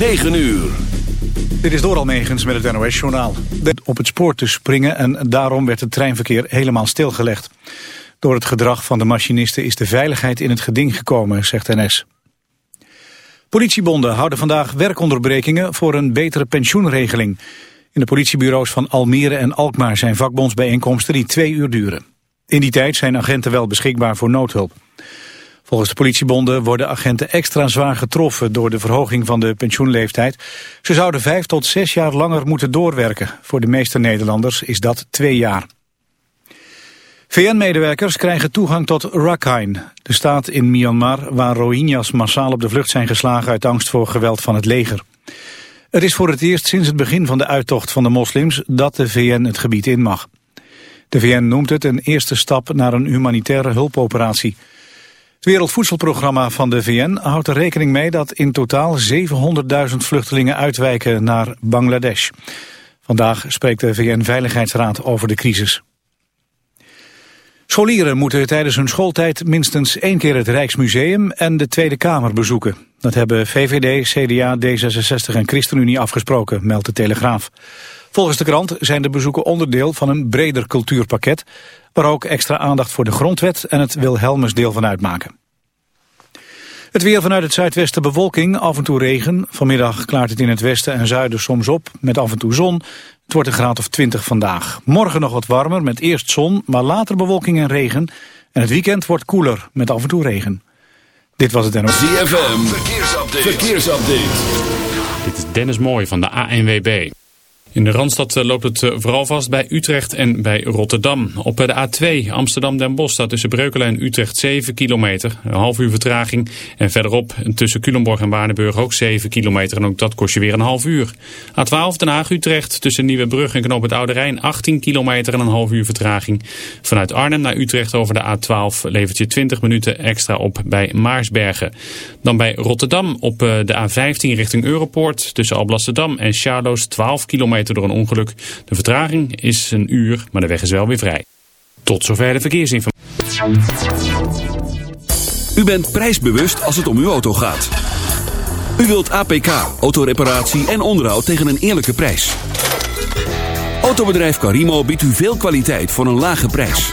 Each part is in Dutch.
9 uur. Dit is Doral Megens met het NOS-journaal. Op het spoor te springen en daarom werd het treinverkeer helemaal stilgelegd. Door het gedrag van de machinisten is de veiligheid in het geding gekomen, zegt NS. Politiebonden houden vandaag werkonderbrekingen voor een betere pensioenregeling. In de politiebureaus van Almere en Alkmaar zijn vakbondsbijeenkomsten die twee uur duren. In die tijd zijn agenten wel beschikbaar voor noodhulp. Volgens de politiebonden worden agenten extra zwaar getroffen door de verhoging van de pensioenleeftijd. Ze zouden vijf tot zes jaar langer moeten doorwerken. Voor de meeste Nederlanders is dat twee jaar. VN-medewerkers krijgen toegang tot Rakhine, de staat in Myanmar waar Rohingya's massaal op de vlucht zijn geslagen uit angst voor geweld van het leger. Het is voor het eerst sinds het begin van de uittocht van de moslims dat de VN het gebied in mag. De VN noemt het een eerste stap naar een humanitaire hulpoperatie. Het Wereldvoedselprogramma van de VN houdt er rekening mee dat in totaal 700.000 vluchtelingen uitwijken naar Bangladesh. Vandaag spreekt de VN-veiligheidsraad over de crisis. Scholieren moeten tijdens hun schooltijd minstens één keer het Rijksmuseum en de Tweede Kamer bezoeken. Dat hebben VVD, CDA, D66 en ChristenUnie afgesproken, meldt de Telegraaf. Volgens de krant zijn de bezoeken onderdeel van een breder cultuurpakket... waar ook extra aandacht voor de grondwet en het Wilhelmusdeel van uitmaken. Het weer vanuit het zuidwesten bewolking, af en toe regen. Vanmiddag klaart het in het westen en zuiden soms op, met af en toe zon. Het wordt een graad of 20 vandaag. Morgen nog wat warmer, met eerst zon, maar later bewolking en regen. En het weekend wordt koeler, met af en toe regen. Dit was het NOS. ZFM, verkeersupdate. verkeersupdate. Dit is Dennis Mooij van de ANWB. In de Randstad eh, loopt het eh, vooral vast bij Utrecht en bij Rotterdam. Op eh, de A2 Amsterdam-Den Bosch staat tussen Breukelen en Utrecht 7 kilometer. Een half uur vertraging. En verderop tussen Culemborg en Waardenburg ook 7 kilometer. En ook dat kost je weer een half uur. A12 Den Haag-Utrecht tussen Nieuwebrug en Knoop het Oude Rijn 18 kilometer en een half uur vertraging. Vanuit Arnhem naar Utrecht over de A12 levert je 20 minuten extra op bij Maarsbergen. Dan bij Rotterdam op de A15 richting Europoort tussen Alblasserdam en Charloes 12 kilometer door een ongeluk. De vertraging is een uur, maar de weg is wel weer vrij. Tot zover de verkeersinformatie. U bent prijsbewust als het om uw auto gaat. U wilt APK, autoreparatie en onderhoud tegen een eerlijke prijs. Autobedrijf Carimo biedt u veel kwaliteit voor een lage prijs.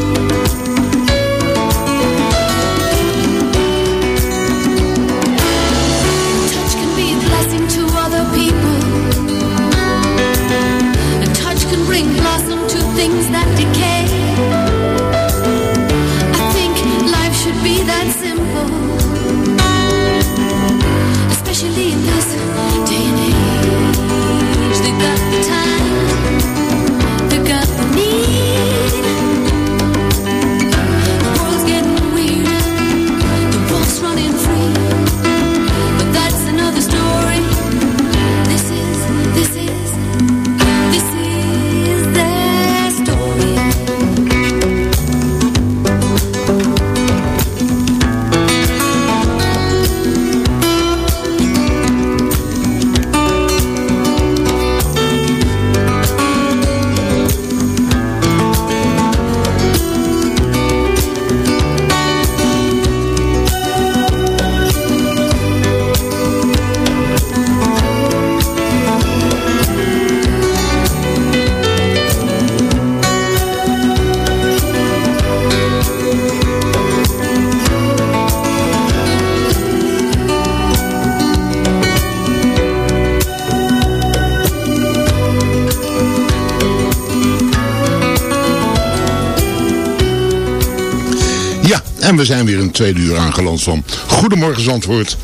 We zijn weer een tweede uur aangeland van Goedemorgen Zandvoort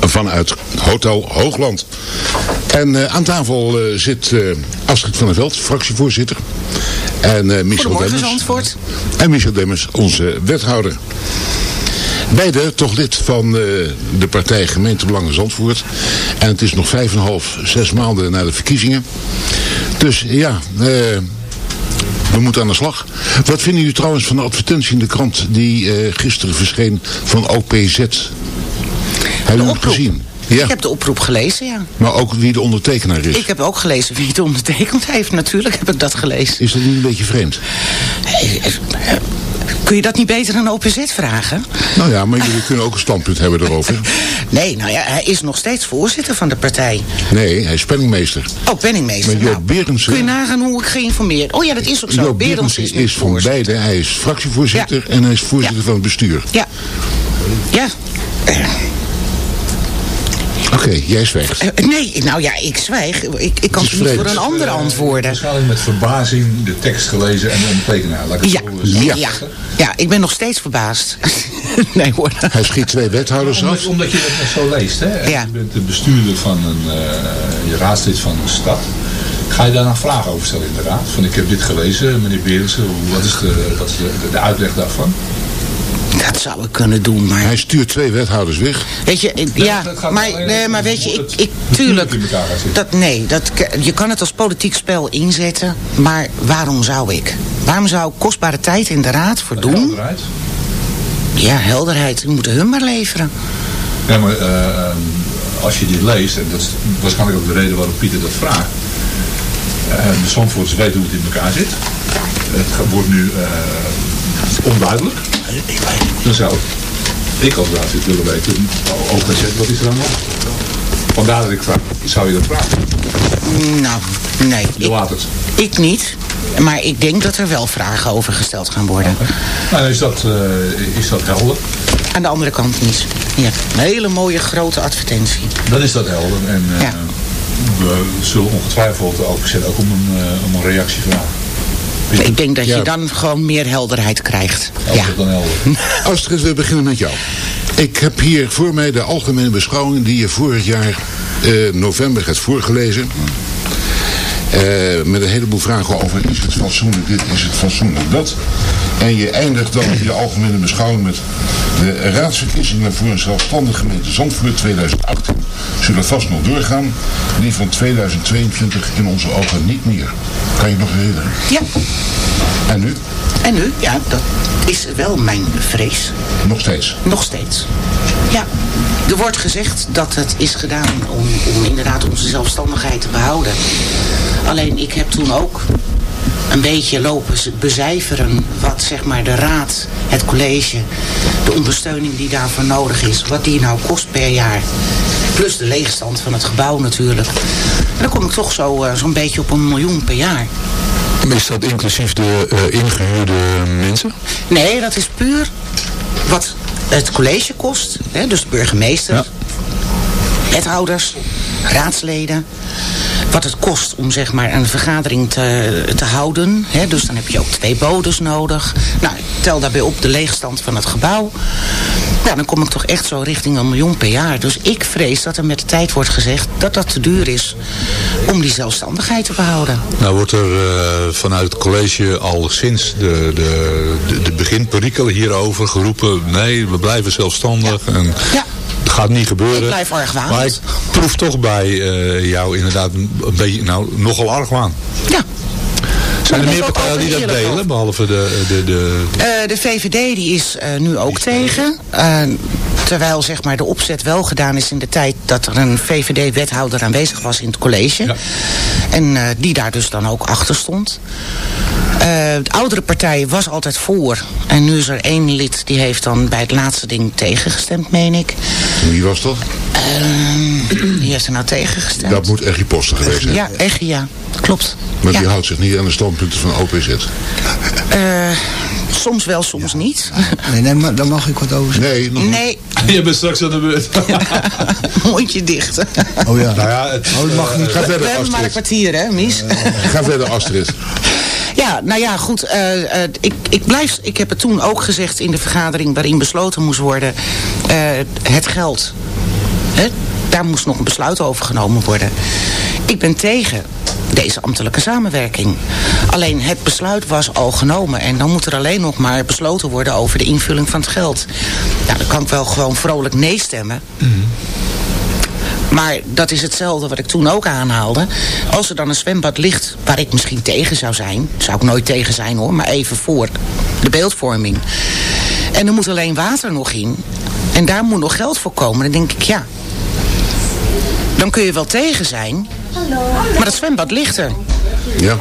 vanuit Hotel Hoogland. En eh, aan tafel eh, zit eh, Astrid van der Veld, fractievoorzitter. En Michel Goedemorgen, Demmers. Zandvoort. En Michel Demmers, onze wethouder. Beide toch lid van de partij Gemeentebelangen Zandvoort. En het is nog vijf en een half, zes maanden na de verkiezingen. Dus ja, we moeten aan de slag. Wat vinden jullie trouwens van de advertentie in de krant die eh, gisteren verscheen van OPZ? Hebben jullie het gezien? Ja, Ik heb de oproep gelezen, ja. maar ook wie de ondertekenaar is. Ik heb ook gelezen wie het ondertekend heeft. Natuurlijk heb ik dat gelezen. Is dat niet een beetje vreemd? Eh, eh, Kun je dat niet beter aan OPZ vragen? Nou ja, maar jullie kunnen ook een standpunt hebben erover. Nee, nou ja, hij is nog steeds voorzitter van de partij. Nee, hij is penningmeester. Oh, penningmeester. Maar Joop nou, Berendsen- Kun je nagaan hoe ik geïnformeerd... Oh ja, dat is ook zo. Joop Berendsen is, nu van beide. Hij is fractievoorzitter Ja. en hij is voorzitter Ja. van het bestuur. Ja. Ja. Oké, jij zwijgt. Eh, nee, nou ja, ik zwijg. Ik, ik kan niet voor een ander antwoorden. Waarschijnlijk met verbazing de tekst gelezen en de tekenaar. Laat ik het Ja, zo, eh, ja. Ja. ja. Ik ben nog steeds verbaasd. nee hoor. Hij schiet twee wethouders af. Omdat, omdat je dat net zo leest, hè? Ja. Je bent de bestuurder van een, eh, je raadslid van een stad. Ga je daar dan vragen over stellen in de raad? Van ik heb dit gelezen, meneer Berensen, hoe- wat is de, wat is de, de uitleg daarvan? Dat zou ik kunnen doen, maar... Hij stuurt twee wethouders weg. Weet je, ik- ja, dat maar, nee, maar weet je, ik, ik tuurlijk, in elkaar gaat zitten. dat, nee, dat, je kan het als politiek spel inzetten, maar waarom zou ik? Waarom zou ik kostbare tijd in de raad voor doen? Helderheid. Ja, helderheid, we moeten hun maar leveren. Ja, maar eh, ehm, als je dit leest, en dat is waarschijnlijk ook de reden waarom Pieter dat vraagt. eh, de Zandvoorters weten hoe het in elkaar zit. Het wordt nu eh, onduidelijk. Dan zou ik als raadslid willen weten, OPZ, wat is er aan de hand? Vandaar dat ik vraag, zou je dat vragen? Nou, nee, Je ik, laat het. ik niet. Maar ik denk dat er wel vragen over gesteld gaan worden. Nou, is dat, eh, is dat helder? Aan de andere kant niet. Ja, een hele mooie grote advertentie. Dan is dat helder. En eh, Ja. we zullen ongetwijfeld OPZ ook om een, eh, om een reactie vragen. Ik denk dat Ja. je dan gewoon meer helderheid krijgt. Ja. Helder dan helder. Astrid, we beginnen met jou. Ik heb hier voor mij de algemene beschouwing die je vorig jaar eh, november hebt voorgelezen. Eh, met een heleboel vragen over is het fatsoenlijk dit, is het fatsoenlijk dat. En je eindigt dan je algemene beschouwing met de raadsverkiezingen voor een zelfstandige gemeente Zandvoort 2018 zullen vast nog doorgaan. Die van 2022 in onze ogen niet meer. Kan je nog herinneren? ja. En nu? En nu? Ja, dat is wel mijn vrees. Nog steeds. Nog steeds. Ja. Er wordt gezegd dat het is gedaan om, om inderdaad onze zelfstandigheid te behouden. Alleen ik heb toen ook een beetje lopen becijferen wat zeg maar de raad, het college, de ondersteuning die daarvoor nodig is, wat die nou kost per jaar. Plus de leegstand van het gebouw natuurlijk. En dan kom ik toch zo, eh, zo'n beetje op een miljoen per jaar. Is dat inclusief de eh, ingehuurde mensen? Nee, dat is puur wat het college kost. Hè, dus de burgemeester, wethouders, raadsleden. Wat het kost om zeg maar een vergadering te, te houden. Hè, dus dan heb je ook twee bodes nodig. Nou, tel daarbij op de leegstand van het gebouw. Nou, dan kom ik toch echt zo richting een miljoen per jaar. Dus ik vrees dat er met de tijd wordt gezegd dat dat te duur is om die zelfstandigheid te behouden. Nou wordt er eh, vanuit het college al sinds de, de, de, de beginperikelen hierover geroepen... nee, we blijven zelfstandig en Ja. Gaat niet gebeuren. Ik blijf argwanend. Maar ik proef toch bij eh, jou inderdaad een beetje, nou, nogal argwaan. Ja. Zijn er meer partijen die dat delen, behalve de... de, de Eh, de VVD die is eh, nu ook tegen. Eh, terwijl zeg maar, de opzet wel gedaan is in de tijd dat er een VVD-wethouder aanwezig was in het college. En eh, die daar dus dan ook achter stond. Eh, de oudere partij was altijd voor. En nu is er één lid die heeft dan bij het laatste ding tegengestemd, meen ik. Wie was dat? Ehm, wie heeft er nou tegengestemd? Dat moet Eggie Poster geweest zijn. Ja, echt ja. Klopt. Maar ja. die houdt zich niet aan de standpunten van OPZ. Eh, soms wel, soms niet. Nee, nee, maar daar mag ik wat over zeggen. Nee, nog niet. Nee, Je bent straks aan de beurt. mondje dicht. Oh ja. Nou ja, het, Oh, mag niet. Ga We verder, hebben maar een Astrid. kwartier, hè, Mies? Ga verder, Astrid. Ja, nou ja, goed. eh, eh, ik, ik, blijf, ik heb het toen ook gezegd in de vergadering waarin besloten moest worden. eh, het geld. Hè, daar moest nog een besluit over genomen worden. Ik ben tegen deze ambtelijke samenwerking. Alleen het besluit was al genomen. En dan moet er alleen nog maar besloten worden over de invulling van het geld. Nou, dan kan ik wel gewoon vrolijk nee stemmen. Maar dat is hetzelfde wat ik toen ook aanhaalde. Als er dan een zwembad ligt waar ik misschien tegen zou zijn... zou ik nooit tegen zijn hoor, maar even voor de beeldvorming. En er moet alleen water nog in. En daar moet nog geld voor komen. Dan denk ik, ja... Dan kun je wel tegen zijn. Maar dat zwembad ligt er. Ja.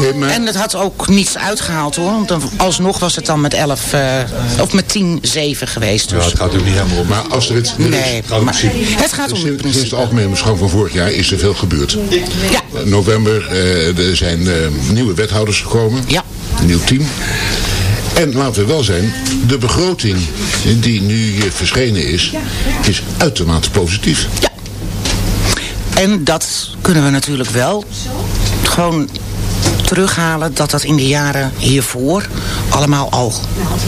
Nee, maar- En het had ook niets uitgehaald hoor. Want alsnog was het dan met 11 eh, of met 10, 7 geweest. Dus. het gaat ook niet helemaal om. Maar als er iets... Nee, maar het gaat om het Sinds de algemene beschouwing van vorig jaar is er veel gebeurd. Ja. November, eh, er zijn eh, nieuwe wethouders gekomen. Ja. Een nieuw team. En laten we wel zijn, de begroting die nu eh, verschenen is, is uitermate positief. En dat kunnen we natuurlijk wel gewoon terughalen dat dat in de jaren hiervoor allemaal al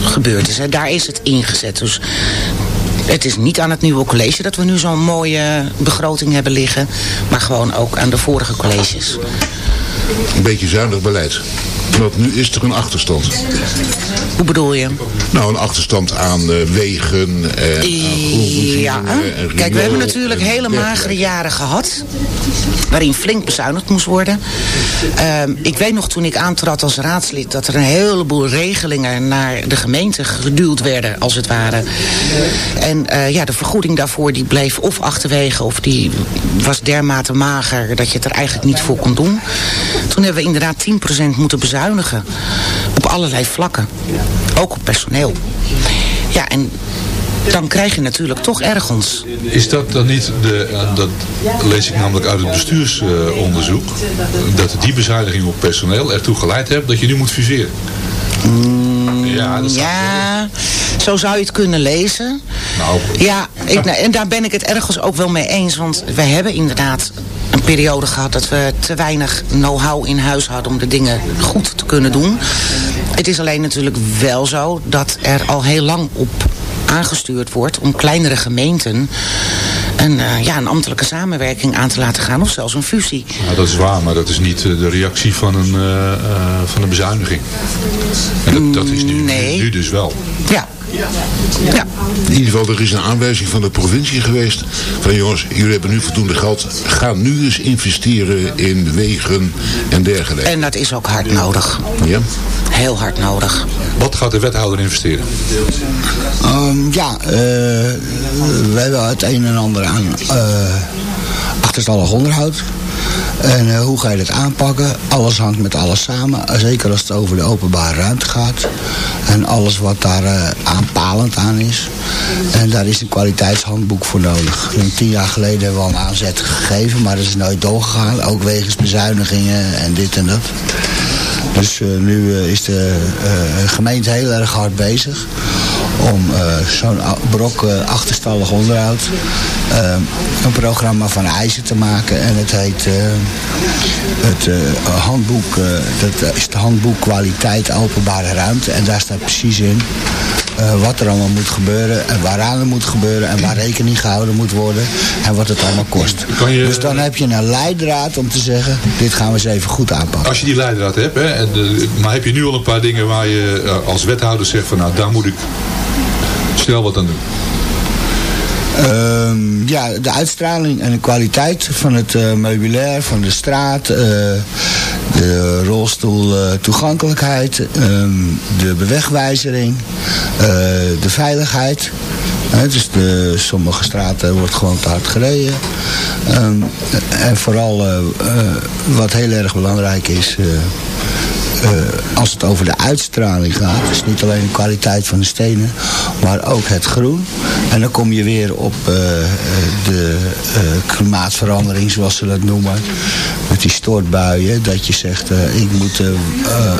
gebeurd is. Daar is het ingezet. Dus het is niet aan het nieuwe college dat we nu zo'n mooie begroting hebben liggen. Maar gewoon ook aan de vorige colleges. Een beetje zuinig beleid. Want nu is er een achterstand. Hoe bedoel je? Nou, een achterstand aan eh, wegen, eh, aan Ja, en kijk, we hebben natuurlijk en hele magere jaren gehad. Waarin flink bezuinigd moest worden. Ehm, ik weet nog toen ik aantrad als raadslid dat er een heleboel regelingen naar de gemeente geduwd werden, als het ware. En eh, ja, de vergoeding daarvoor die bleef of achterwege of die was dermate mager dat je het er eigenlijk niet voor kon doen. Toen hebben we inderdaad 10% moeten bezuinigen. Op allerlei vlakken. Ook op personeel. Ja, en dan krijg je natuurlijk toch ergens. Is dat dan niet, de, eh, dat lees ik namelijk uit het bestuursonderzoek, dat die bezuiniging op personeel ertoe geleid heeft dat je nu moet fuseren? ja, dat Ja, zo zou je het kunnen lezen. Nou, Ja, ik, en daar ben ik het ergens ook wel mee eens. Want we hebben inderdaad periode gehad dat we te weinig know-how in huis hadden om de dingen goed te kunnen doen. Het is alleen natuurlijk wel zo dat er al heel lang op aangestuurd wordt om kleinere gemeenten een, eh, ja, een ambtelijke samenwerking aan te laten gaan of zelfs een fusie. Nou, dat is waar, maar dat is niet eh, de reactie van een, eh, van een bezuiniging. En dat, dat is nu, Nee. nu dus wel. Ja. Ja. In ieder geval, er is een aanwijzing van de provincie geweest. Van jongens, jullie hebben nu voldoende geld. Ga nu eens investeren in wegen en dergelijke. En dat is ook hard nodig. Ja? Heel hard nodig. Wat gaat de wethouder investeren? Ehm, ja, eh, we hebben het een en ander aan eh, achterstallig onderhoud. En eh, hoe ga je dat aanpakken? Alles hangt met alles samen. Zeker als het over de openbare ruimte gaat. En alles wat daar eh, aanpalend aan is. En daar is een kwaliteitshandboek voor nodig. Denk, Tien jaar geleden hebben we al een aanzet gegeven. Maar dat is nooit doorgegaan. Ook wegens bezuinigingen en dit en dat. Dus eh, nu is de gemeente heel erg hard bezig om eh, zo'n brok eh, achterstallig onderhoud eh, een programma van eisen te maken. En het heet het handboek, dat is het handboek kwaliteit openbare ruimte. En daar staat precies in wat er allemaal moet gebeuren en waaraan het moet gebeuren en waar rekening gehouden moet worden en wat het allemaal kost. Je- Dus dan heb je een leidraad om te zeggen, dit gaan we eens even goed aanpakken. Als je die leidraad hebt, hè, en, maar heb je nu al een paar dingen waar je als wethouder zegt van nou daar moet ik snel wat aan doen. Ehm, ja, de uitstraling en de kwaliteit van het eh, meubilair, van de straat, eh, de rolstoel eh, toegankelijkheid, ehm, de bewegwijzering, de veiligheid. Dus de, sommige straten wordt gewoon te hard gereden. Ehm, en vooral wat heel erg belangrijk is, eh, als het over de uitstraling gaat, dus niet alleen de kwaliteit van de stenen, maar ook het groen. En dan kom je weer op eh, eh, de klimaatverandering, zoals ze dat noemen. Met die stortbuien, dat je zegt, ik moet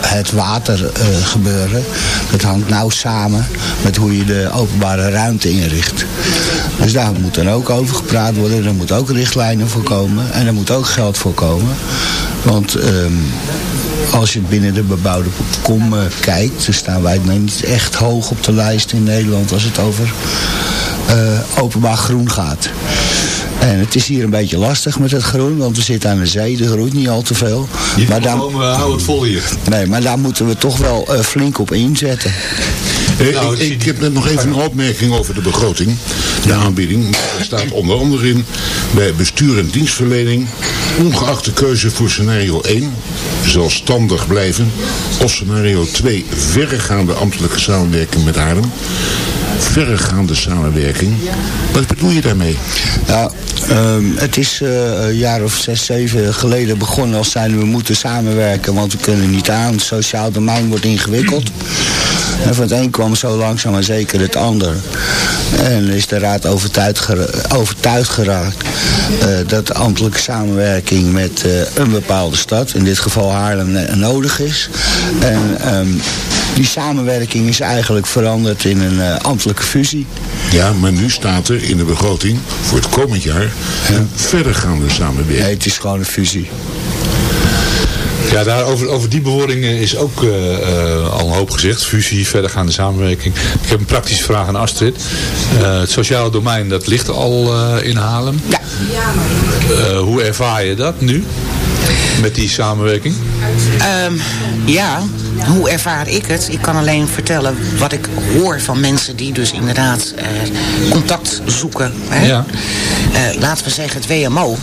het water gebeuren. Dat hangt nauw samen met hoe je de openbare ruimte inricht. Dus daar moet dan ook over gepraat worden. Er moet ook richtlijnen voor komen. En er moet ook geld voor komen. Want ehm, als je binnen de bebouwde kom eh, kijkt, dan staan wij nou niet echt hoog op de lijst in Nederland als het over eh, openbaar groen gaat. En het is hier een beetje lastig met het groen, want we zitten aan de zee, er groeit niet al te veel. Maar daar, gewoon, uh, hou het vol hier. nee, maar daar moeten we toch wel eh, flink op inzetten. Eh, Nou, ik, ik die- heb net nog even een opmerking over de begroting. De aanbieding. Er staat onder andere in bij bestuur en dienstverlening. Ongeacht de keuze voor scenario 1, zelfstandig blijven. Of scenario 2, verregaande ambtelijke samenwerking met Haarlem. Verregaande samenwerking. Wat bedoel je daarmee? Ja, ehm, het is eh, een jaar of zes, zeven geleden begonnen als zijn we moeten samenwerken, want we kunnen niet aan. Het sociaal domein wordt ingewikkeld. En van het een kwam zo langzaam maar zeker het ander. En is de raad overtuigd, gera- overtuigd geraakt eh, dat de ambtelijke samenwerking met eh, een bepaalde stad, in dit geval Haarlem, nodig is. En ehm, die samenwerking is eigenlijk veranderd in een eh, ambtelijke fusie. Ja, maar nu staat er in de begroting voor het komend jaar een verdergaande samenwerking. Nee, het is gewoon een fusie. Ja, daar over, over die bewoording eh, is ook eh, eh, al een hoop gezegd. Fusie, verdergaande samenwerking. Ik heb een praktische vraag aan Astrid. Eh, het sociale domein, dat ligt al eh, in Haarlem. Ja. Eh, hoe ervaar je dat nu? Met die samenwerking? Ehm, ja, hoe ervaar ik het? Ik kan alleen vertellen wat ik hoor van mensen die dus inderdaad eh, contact zoeken. Hè? Ja. Eh, laten we zeggen het WMO.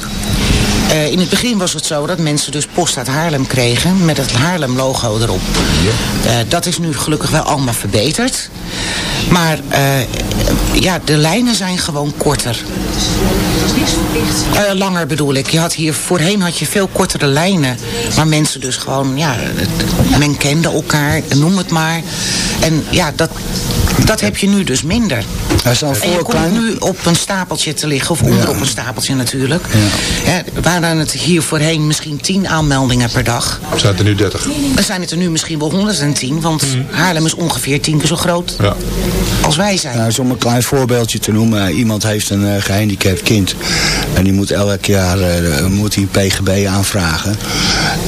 Eh, in het begin was het zo dat mensen dus post uit Haarlem kregen met het Haarlem-logo erop. Eh, dat is nu gelukkig wel allemaal verbeterd. Maar eh, ja, de lijnen zijn gewoon korter. Langer bedoel ik. Je had hier, voorheen had je veel kortere lijnen. Waar mensen dus gewoon, ja, men kende elkaar, noem het maar. En ja, dat, dat heb je nu dus minder. Er staan En je voor komt klein... nu op een stapeltje te liggen, of onder op een stapeltje natuurlijk. Hè, waren het hier voorheen misschien 10 aanmeldingen per dag. Zijn er nu 30? Dan zijn het er nu misschien wel 110, want Haarlem is ongeveer 10 keer zo groot Ja. als wij zijn. Nou, om een klein voorbeeldje te noemen. Iemand heeft een eh, gehandicapt kind. En die moet elk jaar eh, moet hij een PGB aanvragen.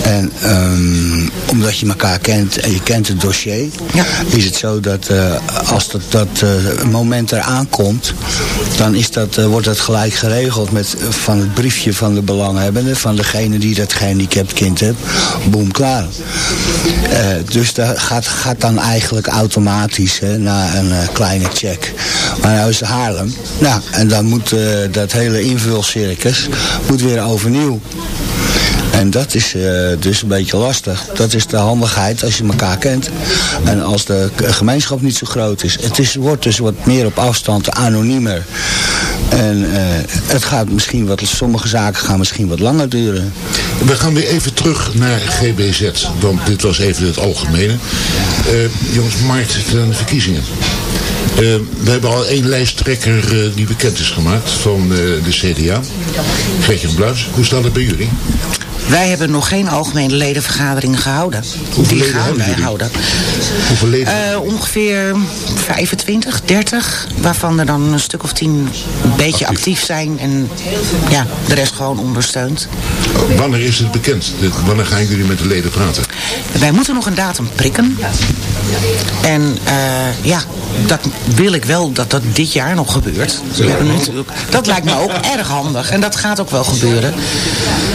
En ehm, omdat je elkaar kent en je kent het dossier... Ja. is het zo dat eh, als dat, dat eh, moment eraan komt... dan is dat, eh, wordt dat gelijk geregeld met van het briefje van de belanghebbende... van degene die dat gehandicapt kind heeft. Boom, klaar. Eh, dus dat gaat, gaat dan eigenlijk automatisch hè, na een kleine check. Maar nou is Haarlem. Nou, en dan moet dat hele invulcircus moet weer overnieuw. En dat is eh, dus een beetje lastig. Dat is de handigheid als je elkaar kent. En als de gemeenschap niet zo groot is. Het is, wordt dus wat meer op afstand, anoniemer. En eh, het gaat misschien wat, sommige zaken gaan misschien wat langer duren. We gaan weer even terug naar GBZ, want dit was even het algemene. Eh, jongens, maart zijn verkiezingen. We hebben al één lijsttrekker die bekend is gemaakt van de CDA. Gretchen Bluis. Hoe staat het bij jullie? Wij hebben nog geen algemene ledenvergaderingen gehouden. Hoeveel Die leden gaan wij jullie? houden. Hoeveel leden? Eh, ongeveer 25, 30. Waarvan er dan een stuk of tien een beetje actief, zijn. En ja, de rest gewoon ondersteunt. Wanneer is het bekend? Wanneer gaan jullie met de leden praten? Wij moeten nog een datum prikken. En eh, ja, dat wil ik wel dat dat dit jaar nog gebeurt. Natuurlijk, dat lijkt me ook erg handig. En dat gaat ook wel gebeuren.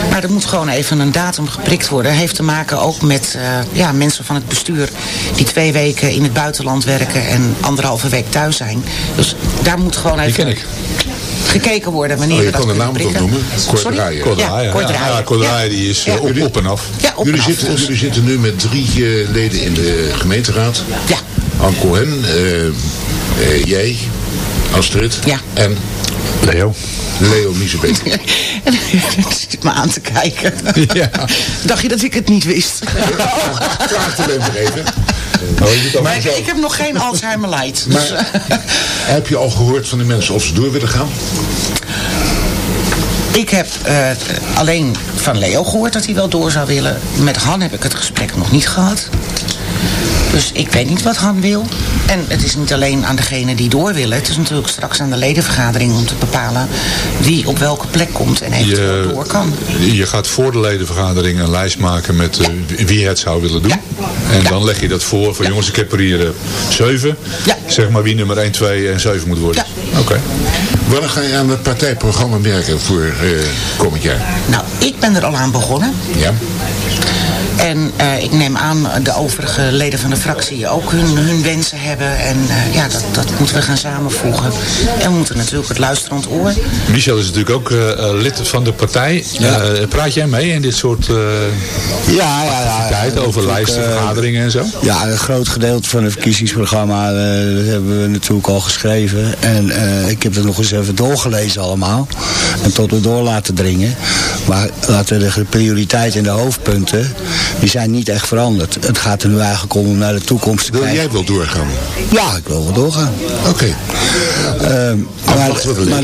Maar er moet gewoon even een datum geprikt worden. Heeft te maken ook met eh, ja, mensen van het bestuur... die twee weken in het buitenland werken en anderhalve week thuis zijn. Dus daar moet gewoon even... ken ik. Gekeken worden wanneer Oh, je we dat kan de naam toch noemen? Kort Sorry? draaien. Kort Ja, Ja, die is Ja. eh, op, op en af. Op Jullie en af, zitten, dus. jullie zitten nu met drie eh, leden in de gemeenteraad. Ja. Anne Cohen, eh, eh, jij, Astrid Ja. en Leo. Leo Miezebeek. En hij zit me aan te kijken. Ja. Dacht je dat ik het niet wist? Vraag alleen maar even. maar ik, ik heb nog geen Alzheimer light. Dus, Maar heb je al gehoord van de mensen of ze door willen gaan? ik heb eh, alleen van Leo gehoord dat hij wel door zou willen. Met Han heb ik het gesprek nog niet gehad. Dus ik weet niet wat Han wil. En het is niet alleen aan degene die door willen. Het is natuurlijk straks aan de ledenvergadering om te bepalen wie op welke plek komt en eventueel Je, door kan. je gaat voor de ledenvergadering een lijst maken met eh, wie het zou willen doen. En dan leg je dat voor van jongens, ik heb er hier eh, zeven. Zeg maar wie nummer 1, 2 en 7 moet worden. Oké. Wanneer ga je aan het partijprogramma werken voor eh, komend jaar? Nou, ik ben er al aan begonnen. Ja. En eh, ik neem aan de overige leden van de fractie ook hun, hun wensen hebben. En eh, ja, dat, dat moeten we gaan samenvoegen. En we moeten natuurlijk het luisterend oor. Michel is natuurlijk ook eh, lid van de partij. Eh, praat jij mee in dit soort eh Ja, ja, ja. activiteiten over lijsten, vergaderingen en zo? Ja, een groot gedeelte van het verkiezingsprogramma eh, dat hebben we natuurlijk al geschreven. En eh, ik heb het nog eens even doorgelezen allemaal. En tot me door laten dringen. Maar laten we de prioriteit en de hoofdpunten, die zijn niet echt veranderd. Het gaat er nu eigenlijk om om naar de toekomst te Wil kijken. jij wel doorgaan? Ja, ik wil wel doorgaan. Oké. Ehm, maar maar,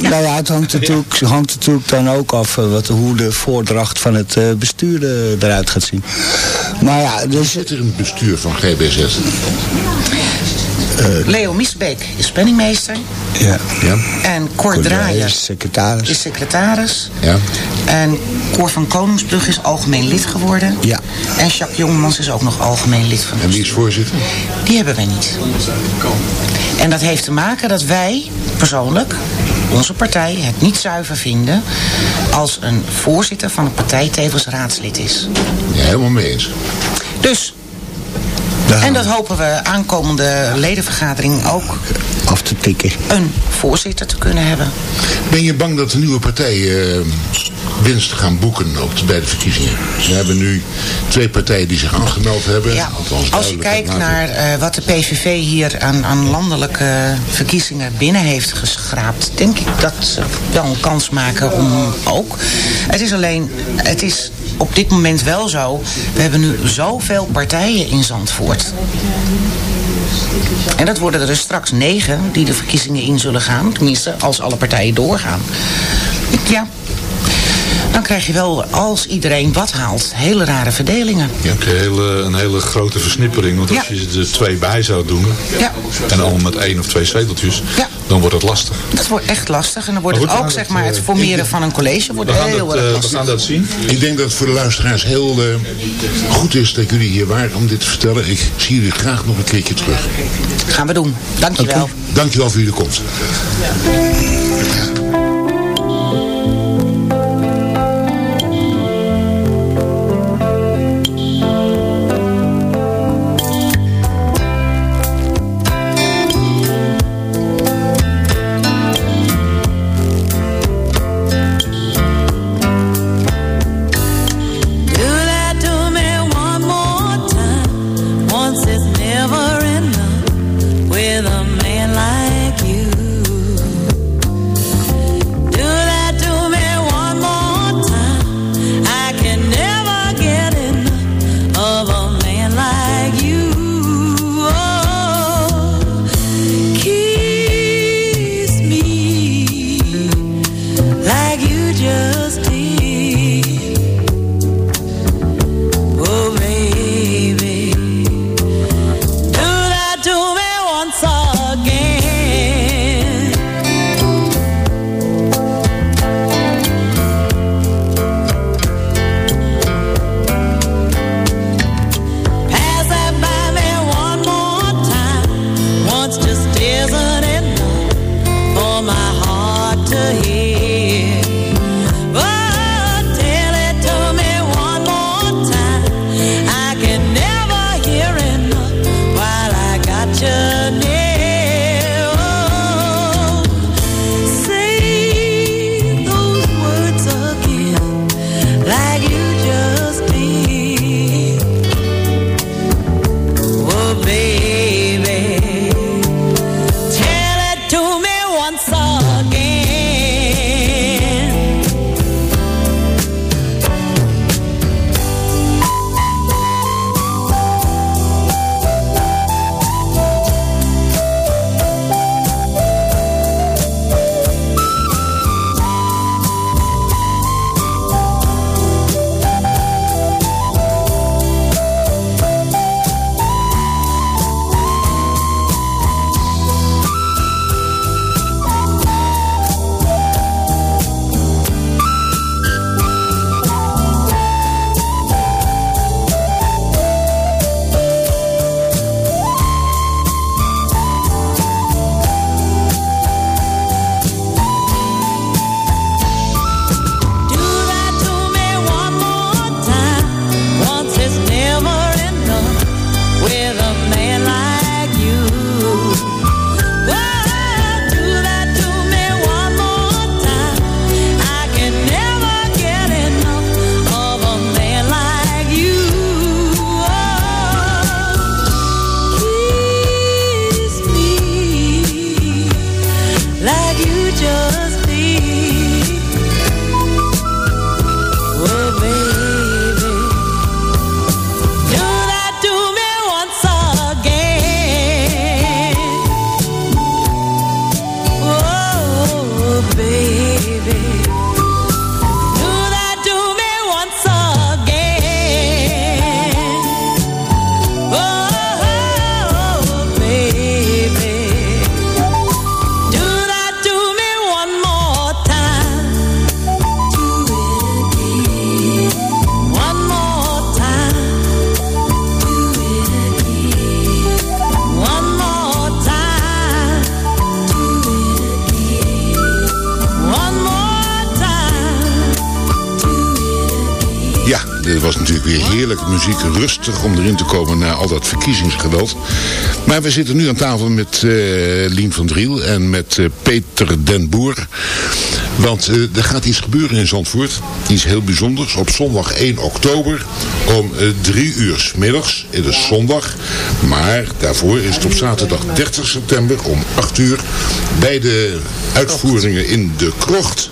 nou ja, het hangt natuurlijk, hangt natuurlijk dan ook af eh, wat, hoe de voordracht van het eh, bestuur eh, eruit gaat zien. Maar ja, dus, zit er het bestuur van GBZ? Leo Miesbeek is penningmeester. ja. Ja. En Cor Cor Draaier is secretaris. is secretaris. Ja. En Cor van Koningsbrug is algemeen lid geworden. Ja. En Jacques Jongemans is ook nog algemeen lid van En wie is voorzitter? Die hebben wij niet. En dat heeft te maken dat wij persoonlijk, onze partij, het niet zuiver vinden als een voorzitter van een partij tevens raadslid is. Ja, helemaal mee eens. Dus, en dat hopen we aankomende ledenvergadering ook af te tikken. een voorzitter te kunnen hebben. Ben je bang dat de nieuwe partij eh, winst gaan boeken op de, bij de verkiezingen? We hebben nu twee partijen die zich aangemeld hebben. Ja, als je kijkt naar eh, wat de PVV hier aan, aan landelijke verkiezingen binnen heeft geschraapt, denk ik dat ze wel een kans maken om ook. Het is alleen, het is op dit moment wel zo, we hebben nu zoveel partijen in Zandvoort. En dat worden er dus straks negen die de verkiezingen in zullen gaan. Tenminste, als alle partijen doorgaan. Ja, dan krijg je wel, als iedereen wat haalt, hele rare verdelingen. Je hebt een hele, een hele grote versnippering. Want als Ja. je er twee bij zou doen. Ja. En allemaal met één of twee zeteltjes. Ja. Dan wordt het lastig. Dat wordt echt lastig. En dan wordt het ook, we zeg maar, het eh, formeren van een college wordt We heel dat, erg eh, we lastig. gaan dat zien. Ik denk dat het voor de luisteraars heel eh, goed is dat jullie hier waren om dit te vertellen. Ik zie jullie graag nog een keertje terug. Gaan we doen. Dankjewel. Dankjewel voor jullie komst. Weer heerlijke muziek. Rustig om erin te komen na al dat verkiezingsgeweld. Maar we zitten nu aan tafel met eh, Lien van Driel en met eh, Peter den Boer. Want eh, er gaat iets gebeuren in Zandvoort. Iets heel bijzonders. Op zondag 1 oktober om eh, drie uur 's middags. Het is zondag. Maar daarvoor is het op zaterdag 30 september om 8 uur. Bij de uitvoeringen in de krocht.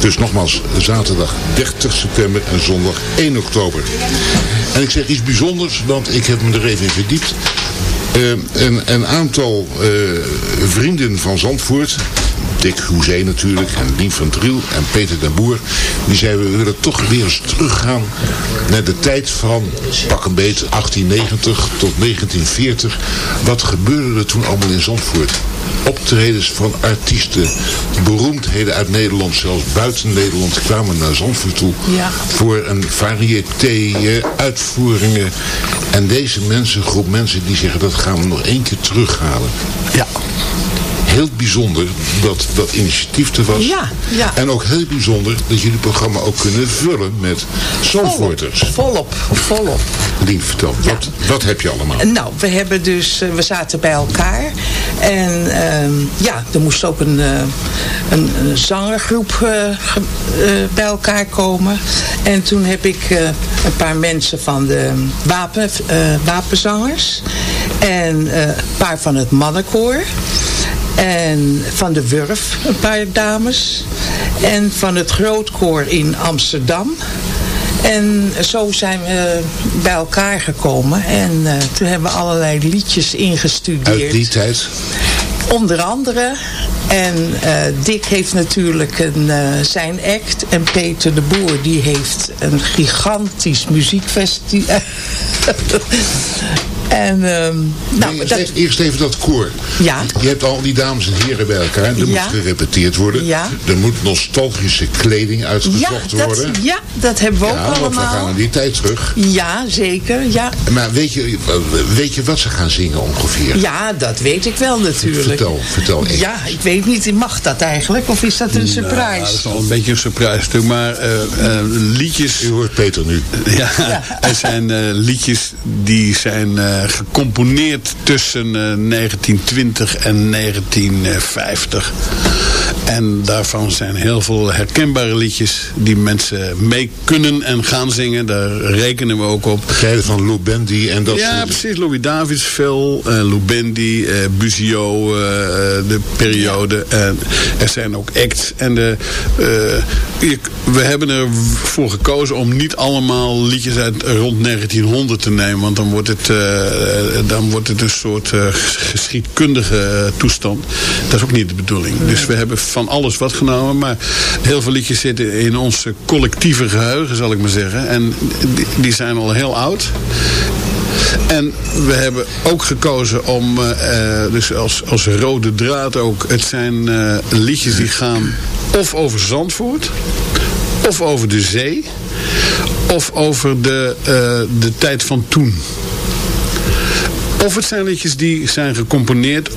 Dus nogmaals, zaterdag 30 september en zondag 1 oktober. En ik zeg iets bijzonders, want ik heb me er even in verdiept. Eh, een, een aantal eh, vrienden van Zandvoort, Dick Hoezee natuurlijk, en Lien van Driel en Peter den Boer, die zeiden we willen toch weer eens teruggaan naar de tijd van pak een beet 1890 tot 1940. Wat gebeurde er toen allemaal in Zandvoort? Optredens van artiesten, beroemdheden uit Nederland, zelfs buiten Nederland, kwamen naar Zandvoort toe Ja. voor een variété, eh, uitvoeringen. En deze mensen, groep mensen, die zeggen dat gaan we nog één keer terughalen. Ja. Heel bijzonder dat dat initiatief er was. Ja, ja. En ook heel bijzonder dat jullie het programma ook kunnen vullen met Zandvoorters. Volop, volop. Lien, vertel, wat, wat heb je allemaal? Nou, we hebben dus, eh, we zaten bij elkaar. En ehm, ja, er moest ook een, eh, een, een zangergroep eh, eh, bij elkaar komen. En toen heb ik een paar mensen van de wapen, wapenzangers. En een paar van het mannenkoor. En van de Wurf een paar dames. En van het Grootkoor in Amsterdam. En zo zijn we bij elkaar gekomen. En eh, toen hebben we allerlei liedjes ingestudeerd. Uit die tijd? Onder andere. En eh, Dick heeft natuurlijk een, eh, zijn act. En Peter de Boer die heeft een gigantisch muziekfestival. en ehm, nou, Nee, dat, eerst, eerst even dat koor. Ja. Je hebt al die dames en heren bij elkaar. Er Ja. moet gerepeteerd worden. Ja. Er moet nostalgische kleding ja, uitgezocht dat, worden. ja, dat hebben we ook Ja, want we allemaal. gaan naar die tijd terug. Ja, zeker. Ja. Maar weet je, weet je wat ze gaan zingen ongeveer? ja, dat weet ik wel natuurlijk. Vertel, vertel. Ja, ik weet niet, mag dat eigenlijk? Of is dat een Nou, dat surprise? is wel een beetje een surprise maar eh, eh, liedjes... U hoort Peter nu. Ja, er zijn eh, liedjes die zijn gecomponeerd tussen eh, 1920 en 1950. En daarvan zijn heel veel herkenbare liedjes die mensen mee kunnen en gaan zingen. Daar rekenen we ook op. Tijden van Lou Bendy en dat ja, precies. Louis Davids veel, eh Lou Bendy, eh Buzio, eh, de periode. En er zijn ook acts. En de, je- we hebben ervoor gekozen om niet allemaal liedjes uit rond 1900 te nemen. Want dan wordt het, dan wordt het een soort geschiedkundige toestand. Dat is ook niet de bedoeling. Dus we hebben van alles wat genomen. Maar heel veel liedjes zitten in ons collectieve geheugen, zal ik maar zeggen. En die, zijn al heel oud. En we hebben ook gekozen om, eh, dus als, als rode draad ook, het zijn eh, liedjes die gaan of over Zandvoort, of over de zee, of over de, eh, de tijd van toen. Of het zijn liedjes die zijn gecomponeerd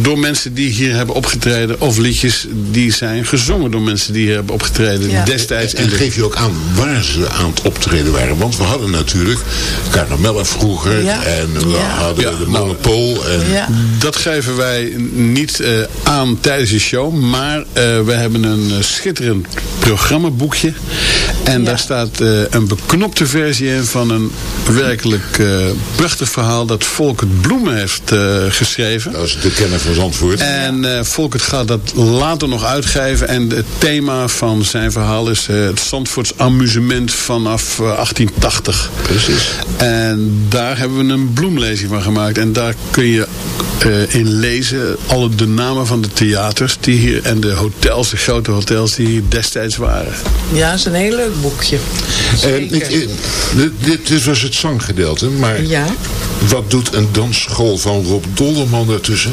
door mensen die hier hebben opgetreden. Of liedjes die zijn gezongen door mensen die hier hebben opgetreden Ja. destijds. En geef je ook aan waar ze aan het optreden waren. Want we hadden natuurlijk Caramella vroeger. Ja. En we Ja. hadden Ja, de nou, Monopol. En Ja. Dat geven wij niet eh, aan tijdens de show. Maar eh, we hebben een eh, schitterend programmaboekje. En daar staat eh, een beknopte versie in van een werkelijk eh, prachtig verhaal dat Volkert Bloemen heeft geschreven. Dat is de kenner van Zandvoort. En eh Volkert gaat dat later nog uitgeven. En het thema van zijn verhaal is eh, het Zandvoorts amusement vanaf eh, 1880. Precies. En daar hebben we een bloemlezing van gemaakt. En daar kun je eh, in lezen alle de namen van de theaters die hier en de hotels, de grote hotels die hier destijds waren. Ja, dat is een heel leuk boekje. Eh, ik, eh, dit, dit was het zanggedeelte, maar Ja. wat doet een dansschool van Rob Dolderman daartussen?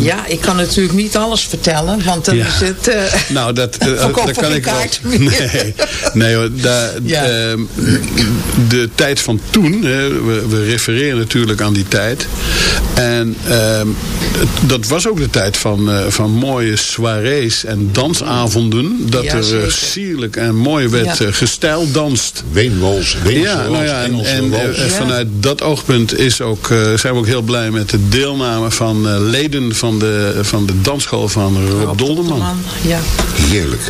Ja, ik kan natuurlijk niet alles vertellen, want dan Ja. is het... eh, Nou, dat, eh, Verkoop daar van kan ik wel. Nee, nee hoor, daar, Ja. ehm, de tijd van toen, we, we refereren natuurlijk aan die tijd. En ehm, dat was ook de tijd van, eh, van mooie soirées en dansavonden. Dat Ja, er sierlijk en mooi werd Ja. eh, gestijldanst. Weenwals, Ja, nou ja, en, vanuit dat oogpunt is ook, eh, zijn we ook heel blij met de deelname van eh, leden van de, van de dansschool van Rob Dolderman. Man, ja. Heerlijk.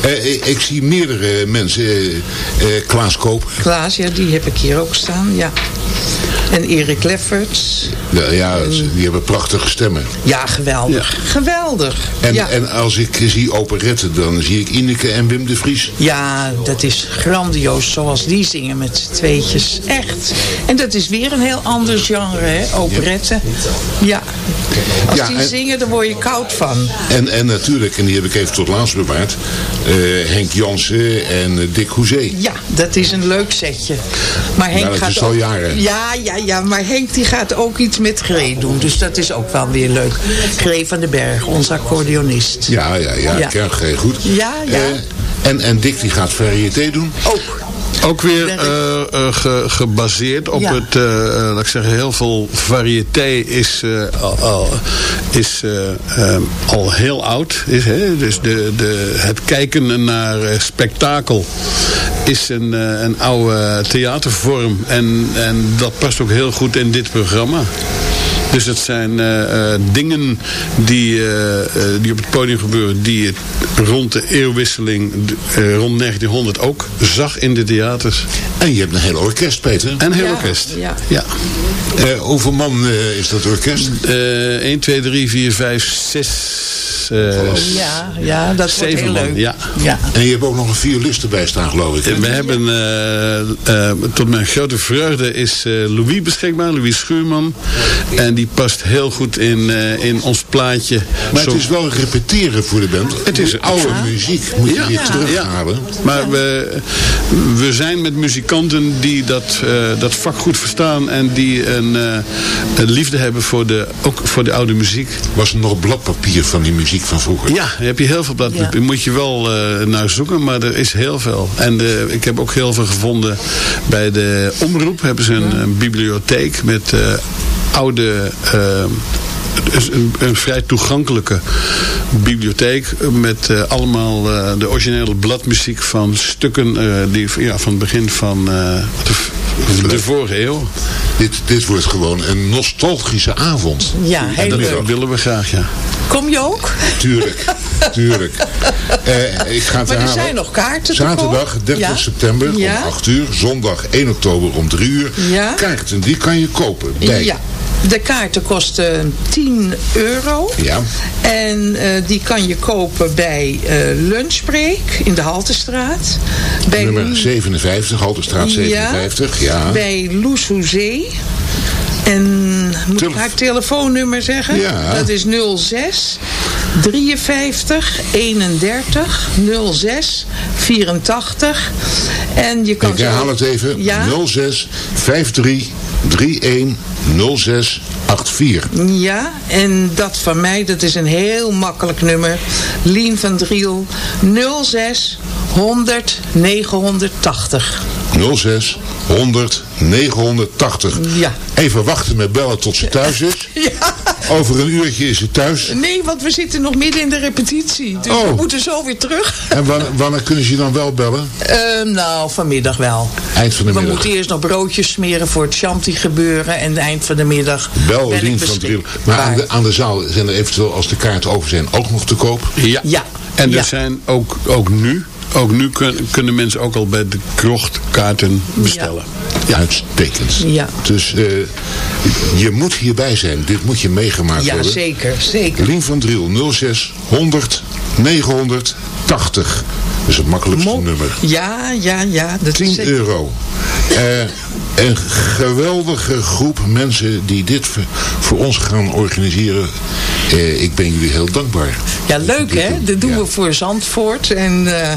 Eh, ik, ik zie meerdere mensen. eh, eh, Klaas Koop. Klaas, ja, die heb ik hier ook staan, ja. En Erik Lefferts. Ja, ja, die hebben prachtige stemmen. Ja, geweldig. Geweldig. En, ja. en als ik zie operetten, dan zie ik Ineke en Wim de Vries. ja, dat is grandioos zoals die zingen met z'n tweetjes. Echt. En dat is weer een heel ander genre, hè, operette. Ja. Als die en- zingen, dan word je koud van. En, en natuurlijk, en die heb ik even tot laatst bewaard, eh, Henk Jansen en eh, Dick Hoezee. Ja, dat is een leuk setje. Maar Henk dat gaat is al ook- jaren. Ja, ja, ja, maar Henk die gaat ook iets met Gree doen. Dus dat is ook wel weer leuk. Gree van den Berg, onze accordeonist. Ja, ja, ja, ik ken heel goed. Ja, ja. Eh, en, en Dick die gaat variété doen. Ook. Ook weer eh, eh, ge- gebaseerd op Ja. het, eh, laat ik zeggen, heel veel variété is, al, is eh, eh, al heel oud. Is, hè? Dus de, de, het kijken naar spektakel is een, een oude theatervorm. En, en dat past ook heel goed in dit programma. Dus het zijn eh, eh, dingen die, eh, die op het podium gebeuren... die je rond de eeuwwisseling, eh, rond 1900 ook zag in de theaters. En je hebt een heel orkest, Peter. En een heel Ja, orkest. ja. ja. Eh, hoeveel man eh, is dat orkest? Eh 1, 2, 3, 4, 5, 6, eh, Ja, ja, dat zeven heel man. leuk. Ja. Ja. En je hebt ook nog een violist erbij staan, geloof ik. hè? We hebben, eh, eh, tot mijn grote vreugde is eh, Louis beschikbaar, Louis Schuurman. En die past heel goed in, eh, in ons plaatje. Maar Zo- het is wel repeteren voor de band. Het is- oude muziek. Moet je Ja. weer Ja. terughalen. Maar we, we zijn met muzikanten die dat, eh, dat vak goed verstaan en die een, eh, een liefde hebben voor de, ook voor de oude muziek. Was er nog bladpapier van die muziek van vroeger? Ja, daar heb je heel veel blad. Ja. Moet je wel eh, naar zoeken, maar er is heel veel. En de, ik heb ook heel veel gevonden bij de omroep. Hebben ze een, een bibliotheek met eh, oude. eh, een, een vrij toegankelijke bibliotheek met eh, allemaal eh, de originele bladmuziek van stukken eh, die ja, van het begin van eh, de, de vorige eeuw. Dit, dit wordt gewoon een nostalgische avond. Ja, heel Dat leuk. willen we graag, ja. Kom je ook? Tuurlijk, tuurlijk. Eh, ik ga het Maar er zijn nog kaarten te Zaterdag koop. 30 Ja. september Ja. om 8 uur. Zondag 1 oktober om 3 uur. Ja. Kaarten, die kan je kopen bij... Ja. De kaarten kosten 10 euro. Ja. En eh, die kan je kopen bij eh Lunchbreak in de Haltestraat. Bij Nummer Loes- 57, Halterstraat 57. Ja. Bij Loes Hoezee. En moet ik Tele- haar telefoonnummer zeggen? Ja. Dat is 06 53 31 06 84. En je kan Ik herhaal het even. Ja? 06 53 31 06 84. Ja, en dat van mij, dat is een heel makkelijk nummer. Lien van Driel, 06 100 980. 06 100 980. Ja. Even wachten met bellen tot ze thuis is. Ja. Over een uurtje is ze thuis. Nee, want we zitten nog midden in de repetitie. Dus Oh. we moeten zo weer terug. En wanneer, wanneer kunnen ze dan wel bellen? Ehm, nou, vanmiddag wel. Eind van de we middag. moeten eerst nog broodjes smeren voor het Shanti gebeuren. En eind van de middag Bel ik Rien van Driel. beschikbaar. Maar aan de, aan de zaal zijn er eventueel, als de kaarten over zijn, ook nog te koop. Ja. Ja. En er Ja. zijn ook, ook nu ook nu kun- kunnen mensen ook al bij de krocht kaarten bestellen. Uitstekend. Ja. Dus eh, je moet hierbij zijn. Dit moet je meegemaakt Ja, worden. zeker, zeker. Lien van Driel 06 100 980. Dat is het makkelijkste nummer. Ja, ja, ja. Dat 10 is zeker. euro. Eh, een geweldige groep mensen die dit voor, ons gaan organiseren. Eh, ik ben jullie heel dankbaar. Ja, leuk hè? Dat doen we voor Zandvoort. En eh,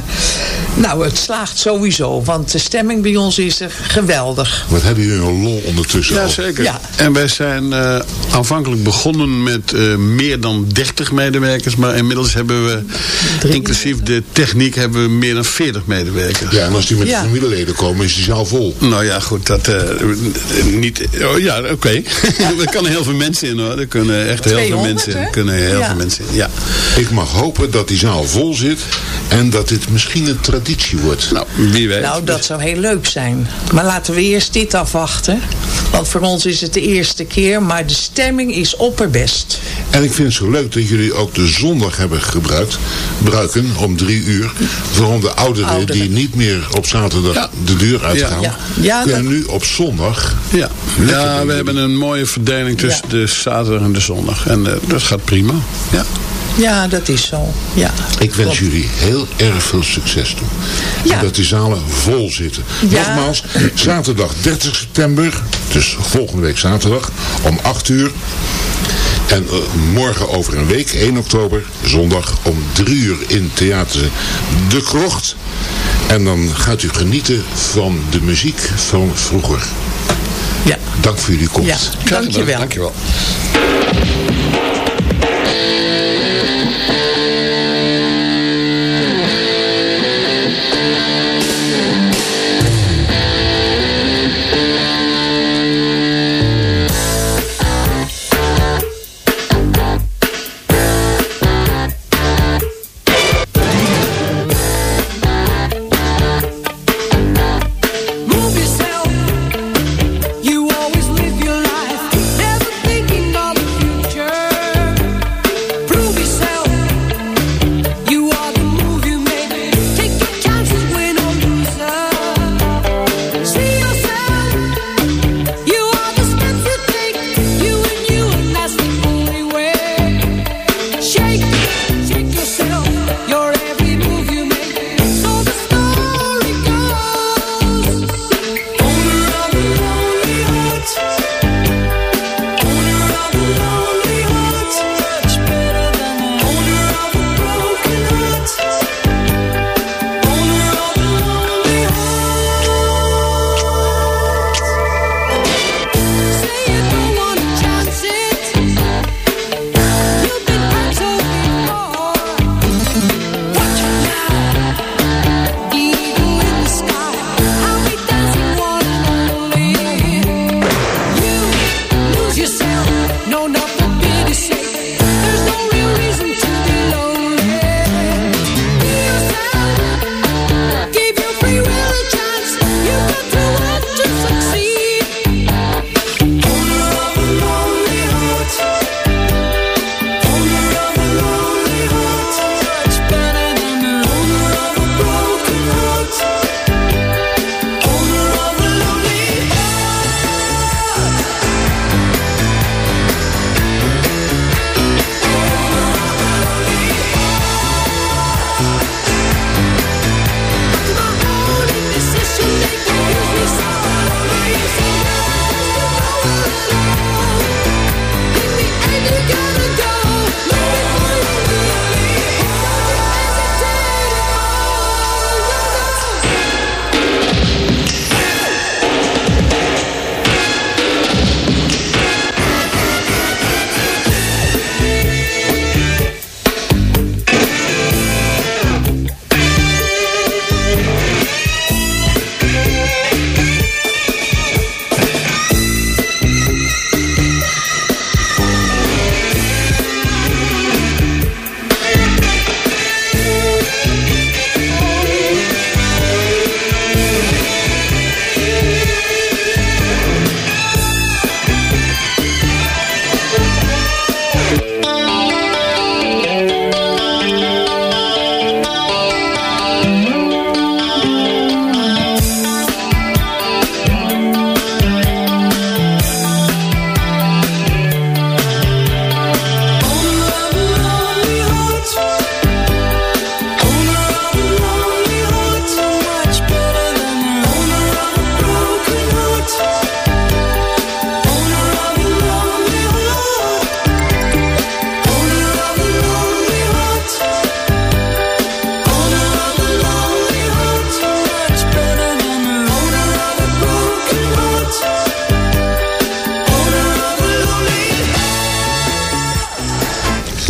nou, het slaagt sowieso. Want de stemming bij ons is er geweldig. Wat hebben jullie een lol ondertussen Ja, al. zeker. Ja. En wij zijn eh, aanvankelijk begonnen met eh, meer dan 30 medewerkers. Maar inmiddels hebben we, inclusief de techniek, hebben we meer dan 40 medewerkers. Ja, en als die met Ja. de familieleden komen, is die zaal vol. Nou ja, goed, dat eh, niet... Oh, ja, oké. er kunnen heel veel mensen in hoor. Er kunnen echt heel veel 200, mensen in. Hè? Kunnen heel Ja. veel mensen in, ja. Ik mag hopen dat die zaal vol zit en dat dit misschien een traditie wordt. Nou, wie weet. Nou, dat zou heel leuk zijn. Maar laten we eerst dit afwachten. Want voor ons is het de eerste keer. Maar de stemming is opperbest. En ik vind het zo leuk dat jullie ook de zondag hebben gebruikt, gebruiken om drie uur. Vooral de ouderen, Ouderen. die niet meer op zaterdag Ja. de deur uitgaan. Ja. Ja, kunnen dat- nu op zondag. Ja, ja doen we hebben een mooie verdeling tussen de zaterdag en de zondag. En eh, dat gaat prima. Ja. Ja, dat is zo. Ja. Ik wens Klopt. jullie heel erg veel succes toe. Ja. En dat die zalen vol zitten. Ja. Nogmaals, zaterdag 30 september, dus volgende week zaterdag, om 8 uur. En eh, morgen over een week, 1 oktober, zondag om 3 uur in Theater De Krocht. En dan gaat u genieten van de muziek van vroeger. Ja. Dank voor jullie komst. Ja, dankjewel. Dankjewel.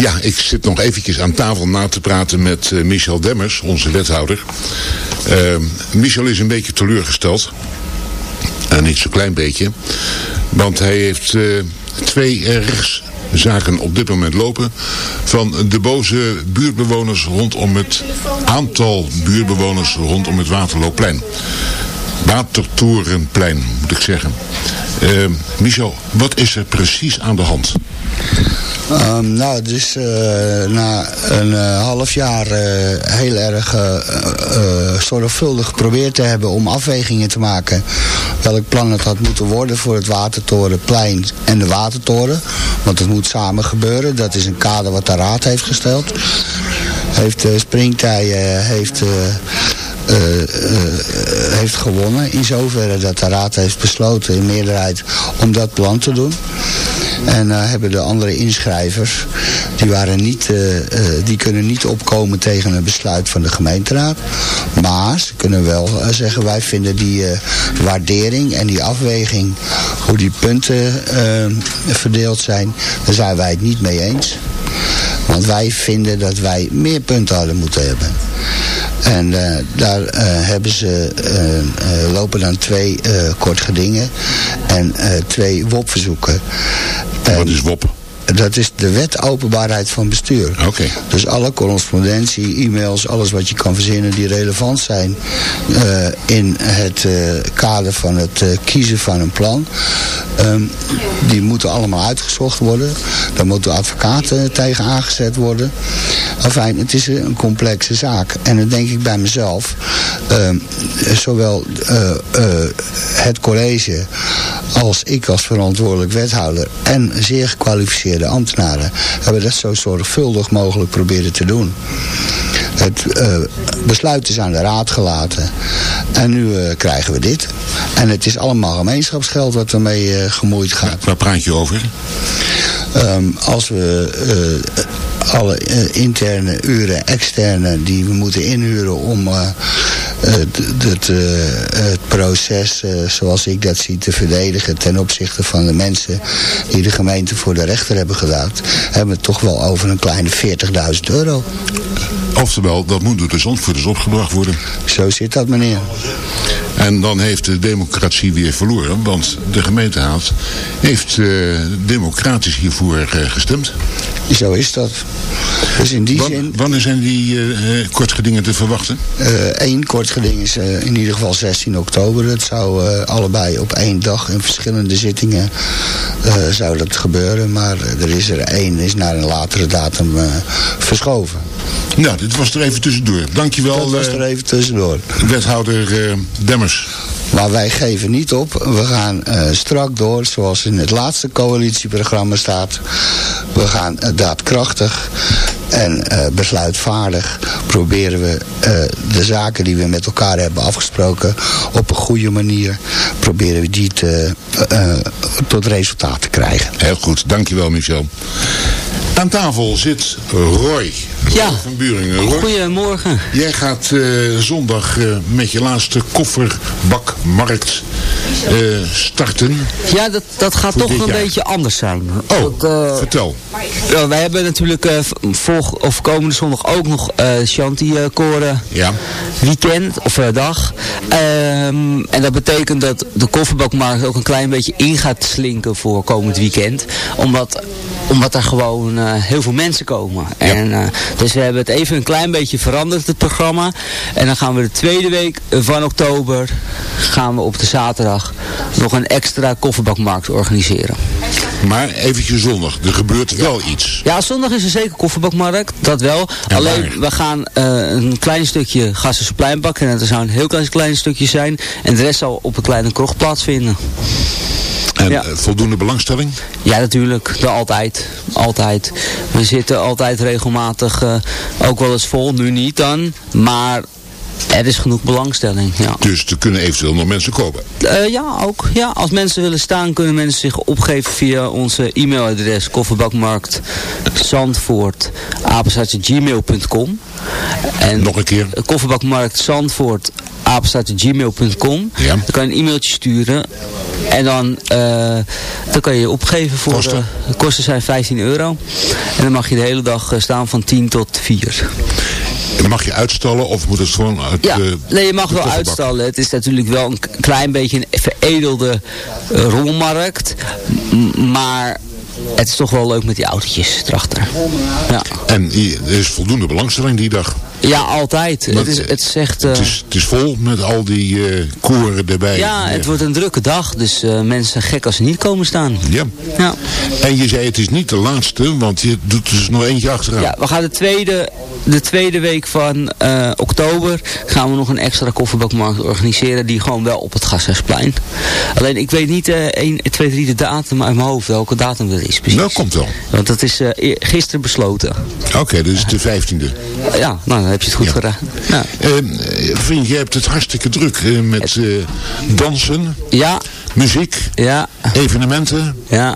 Ja, ik zit nog eventjes aan tafel na te praten met eh, Michel Demmers, onze wethouder. Eh, Michel is een beetje teleurgesteld. En niet zo'n klein beetje. Want hij heeft eh, twee rechtszaken op dit moment lopen. Van de boze buurtbewoners rondom het aantal buurtbewoners rondom het Waterloopplein. Watertorenplein, moet ik zeggen. Eh, Michel, wat is er precies aan de hand? Ehm, nou, dus eh, na een eh, half jaar eh, heel erg zorgvuldig geprobeerd te hebben om afwegingen te maken welk plan het had moeten worden voor het Watertorenplein en de Watertoren. Want het moet samen gebeuren. Dat is een kader wat de Raad heeft gesteld. Heeft uh, Springtij heeft... heeft gewonnen. In zoverre dat de Raad heeft besloten in meerderheid om dat plan te doen. En eh, hebben de andere inschrijvers, die, waren niet, eh, eh, die kunnen niet opkomen tegen een besluit van de gemeenteraad. Maar ze kunnen wel zeggen, wij vinden die waardering en die afweging, hoe die punten verdeeld zijn, daar zijn wij het niet mee eens. Want wij vinden dat wij meer punten hadden moeten hebben. En daar hebben ze, lopen dan twee kort gedingen en twee WOP-verzoeken. Wat is WOP? Dat is de wet openbaarheid van bestuur. Oké. Dus alle correspondentie, e-mails, alles wat je kan verzinnen die relevant zijn eh, in het eh, kader van het eh, kiezen van een plan. ehm, die moeten allemaal uitgezocht worden. Daar moeten advocaten tegen aangezet worden. Enfin, het is een complexe zaak. En dan denk ik bij mezelf, ehm, zowel het college als ik als verantwoordelijk wethouder en zeer gekwalificeerde ambtenaren hebben dat zo zorgvuldig mogelijk proberen te doen. Het eh, besluit is aan de raad gelaten en nu eh, krijgen we dit. En het is allemaal gemeenschapsgeld wat ermee eh, gemoeid gaat. Waar praat je over? Ehm, als we alle interne uren, externe die we moeten inhuren om het, eh, het proces eh, zoals ik dat zie te verdedigen ten opzichte van de mensen die de gemeente voor de rechter hebben gedaan, hebben we toch wel over een kleine 40.000 euro. Oftewel, dat moet door de zondvoerders opgebracht worden. Zo zit dat meneer. En dan heeft de democratie weer verloren, want de gemeenteraad heeft eh, democratisch hiervoor eh, gestemd. Zo is dat. Dus in die Wan- zin... Wanneer zijn die eh, eh, kortgedingen te verwachten? Eén kort geding is in ieder geval 16 oktober. Het zou allebei op één dag in verschillende zittingen zou dat gebeuren. Maar er is er één is naar een latere datum verschoven. Nou, dit was er even tussendoor. Dankjewel, Dat was er even tussendoor. wethouder eh, Demmers. Maar wij geven niet op. We gaan eh, strak door, zoals in het laatste coalitieprogramma staat. We gaan eh, daadkrachtig en eh, besluitvaardig proberen we eh, de zaken die we met elkaar hebben afgesproken op een goede manier proberen we die te, eh, eh, tot resultaat te krijgen. Heel goed, dankjewel Michel. Aan tafel zit Roy. Ja. Roy van Buringen. Roy, Goedemorgen. jij gaat eh, zondag eh, met je laatste kofferbakmarkt eh, starten. Ja, dat, dat gaat toch een jaar. beetje anders zijn. Oh, eh, vertel. ja, wij hebben natuurlijk v- volg, of komende zondag ook nog eh Shanti eh, koren Ja. weekend of dag. Ehm, en dat betekent dat de kofferbakmarkt ook een klein beetje in gaat slinken voor komend weekend. Omdat, omdat er gewoon heel veel mensen komen. En, dus we hebben het even een klein beetje veranderd, het programma. En dan gaan we de tweede week van oktober, gaan we op de zaterdag nog een extra kofferbakmarkt organiseren. Maar eventjes zondag, er gebeurt wel iets. Ja, zondag is er zeker kofferbakmarkt, dat wel. En Alleen, waar? we gaan eh, een klein stukje Gassersplein pakken. En dat zou een heel klein, klein stukje zijn. En de rest zal op een kleine krocht plaatsvinden. En Ja. eh, voldoende belangstelling? Ja, natuurlijk. Dat altijd. Altijd. We zitten altijd regelmatig eh, ook wel eens vol. Nu niet dan. Maar er is genoeg belangstelling, ja. Dus er kunnen eventueel nog mensen komen. Eh, ja, ook. Ja, als mensen willen staan, kunnen mensen zich opgeven via onze e-mailadres kofferbakmarkt Zandvoort gmail.com. En Nog een keer. kofferbakmarkt Zandvoort apenstaartje.gmail.com. Ja. Dan kan je een e-mailtje sturen. En dan, eh, dan kan je je opgeven voor... Kosten? eh, de kosten zijn 15 euro. En dan mag je de hele dag staan van 10 tot 4. En mag je uitstallen of moet het gewoon Ja, eh, nee, je mag wel kofferbak? uitstallen. Het is natuurlijk wel een klein beetje een veredelde rommelmarkt. M- Maar het is toch wel leuk met die autootjes erachter. Ja, En er is voldoende belangstelling die dag. Ja altijd. Het is, het is echt... eh, Het is, het is vol met al die eh koren erbij. ja, het wordt een drukke dag. Dus eh, mensen gek als ze niet komen staan. Ja. Ja. En je zei het is niet de laatste, want je doet er dus nog eentje achteraan. Ja, we gaan de tweede, de tweede week van oktober gaan we nog een extra kofferbakmarkt organiseren die gewoon wel op het Gasthuisplein. Alleen ik weet niet eh 1, 2, 3 de datum uit mijn hoofd, welke datum dat is precies. Nou, komt wel. Want dat is eer- gisteren besloten. Oké, dus de vijftiende. Ja, nou heb je het goed Ja. gedaan. Ja. Vriend, je hebt het hartstikke druk eh, met eh, dansen, ja, muziek, ja, evenementen. ja.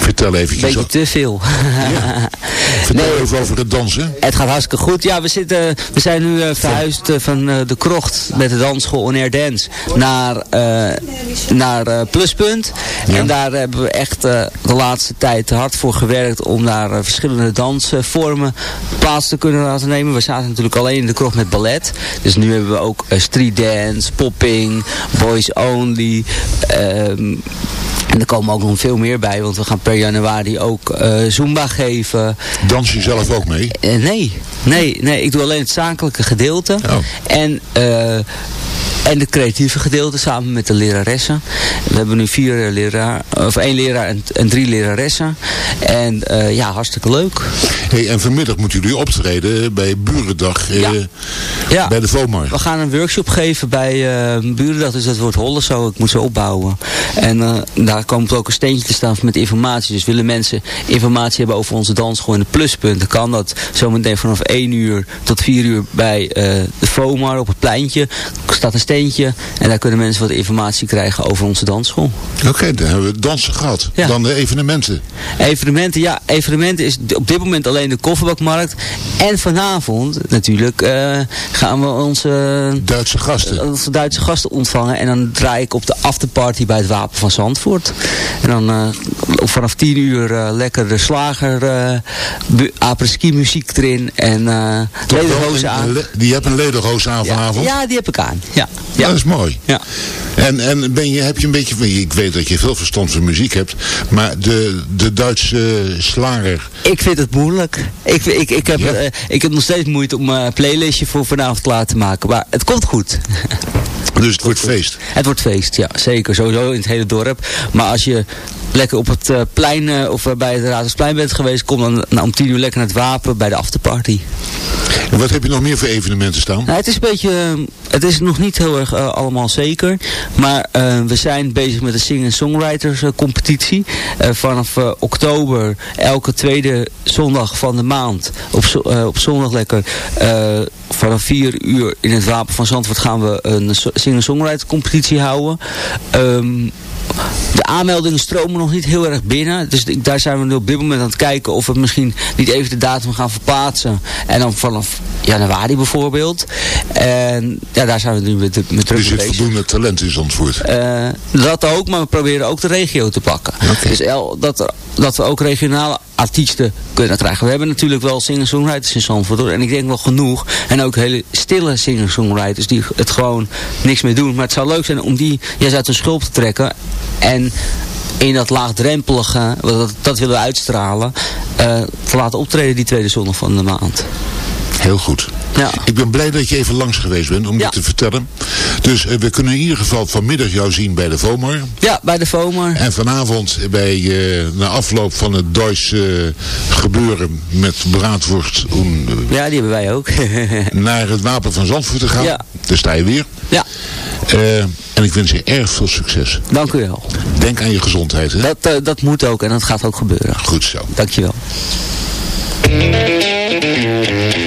Vertel eventjes. Beetje te veel. Vertel Nee. even over het dansen. Het gaat hartstikke goed. Ja, we, zitten, we zijn nu eh, verhuisd eh, van eh, de krocht met de dansschool On Air Dance naar, naar Pluspunt. En daar hebben we echt de laatste tijd hard voor gewerkt om daar verschillende dansvormen plaats te kunnen laten nemen. We zaten natuurlijk alleen in de krocht met ballet. Dus nu hebben we ook street dance, popping, boys only. ehm, en er komen ook nog veel meer bij, want we gaan per januari ook eh, Zumba geven. Dans je zelf ook mee? Eh, nee, nee, nee, ik doe alleen het zakelijke gedeelte. Oh. En, eh, en het creatieve gedeelte samen met de leraressen. We hebben nu vier eh, leraar, of één leraar en, en drie leraressen. En ja, hartstikke leuk. Hey, en vanmiddag moeten jullie optreden bij Burendag Ja. bij de VOMAR. We gaan een workshop geven bij Burendag, dus dat wordt hollen zo. Ik moet ze opbouwen. En daar komt ook een steentje te staan met informatie. Dus willen mensen informatie hebben over onze dansschool en de pluspunten, kan dat zometeen vanaf 1 uur tot 4 uur bij eh, de FOMAR op het pleintje. Staat een steentje en daar kunnen mensen wat informatie krijgen over onze dansschool. Oké, dan hebben we dansen gehad. Ja. Dan de evenementen. Evenementen, ja, evenementen is op dit moment alleen de kofferbakmarkt. En vanavond natuurlijk eh, gaan we onze, Duitse gasten. onze Duitse gasten ontvangen. En dan draai ik op de afterparty bij het Wapen van Zandvoort. En dan eh, vanaf 10 uur eh, lekker de slager, eh apres-ski muziek erin. En eh wel lederhozen een- aan. le- Die hebt een lederhoos aan vanavond. Ja, die heb ik aan. Ja. Ja, dat is mooi. Ja. En, en ben je, heb je een beetje van, ik weet dat je veel verstand van muziek hebt, maar de, de Duitse slager, Ik vind het moeilijk. Ik, ik, ik, heb, eh, ik heb nog steeds moeite om mijn playlistje voor vanavond klaar te maken. Maar het komt goed. dus het wordt feest. Het wordt feest, ja. Zeker. Sowieso in het hele dorp. Maar als je lekker op het eh, plein eh, of eh, bij het Raadhuisplein bent geweest... kom dan nou, om tien uur lekker naar het Wapen bij de afterparty. En wat heb je nog meer voor evenementen staan? Nou, het is een beetje, eh, het is nog niet heel erg eh, allemaal zeker. Maar eh, we zijn bezig met een singer-songwriters eh, competitie. Eh, vanaf eh, oktober, elke tweede zondag van de maand, op, eh, op zondag lekker, eh, vanaf vier uur in het Wapen van Zandvoort gaan we een so- singer-songwriter competitie houden. Ehm, de aanmeldingen stromen nog niet heel erg binnen. Dus daar zijn we nu op dit moment aan het kijken of we misschien niet even de datum gaan verplaatsen. En dan vanaf januari bijvoorbeeld. En ja, daar zijn we nu met, met druk zit bezig. voldoende talent in Zandvoort. Eh, dat ook, maar we proberen ook de regio te pakken. Dus dat, er- dat we ook regionale artiesten kunnen krijgen. We hebben natuurlijk wel singer-songwriters in Zandvoort. hoor. En ik denk wel genoeg. En ook hele stille singer-songwriters die het gewoon niks meer doen. Maar het zou leuk zijn om die juist uit hun schulp te trekken. En in dat laagdrempelige, dat willen we uitstralen, eh, te laten optreden die tweede zondag van de maand. Heel goed. Ja. Ik ben blij dat je even langs geweest bent om dit te vertellen. Dus eh, we kunnen in ieder geval vanmiddag jou zien bij de VOMAR. Ja, bij de FOMAR. En vanavond bij, eh, na afloop van het Duitse eh, gebeuren met braadworst eh, Ja, die hebben wij ook. naar het Wapen van Zandvoort te gaan. Ja. Daar sta je weer. Ja. En ik wens je erg veel succes. Dank u wel. Denk aan je gezondheid. Hè? Dat, dat moet ook en dat gaat ook gebeuren. Goed zo. Dankjewel. Thank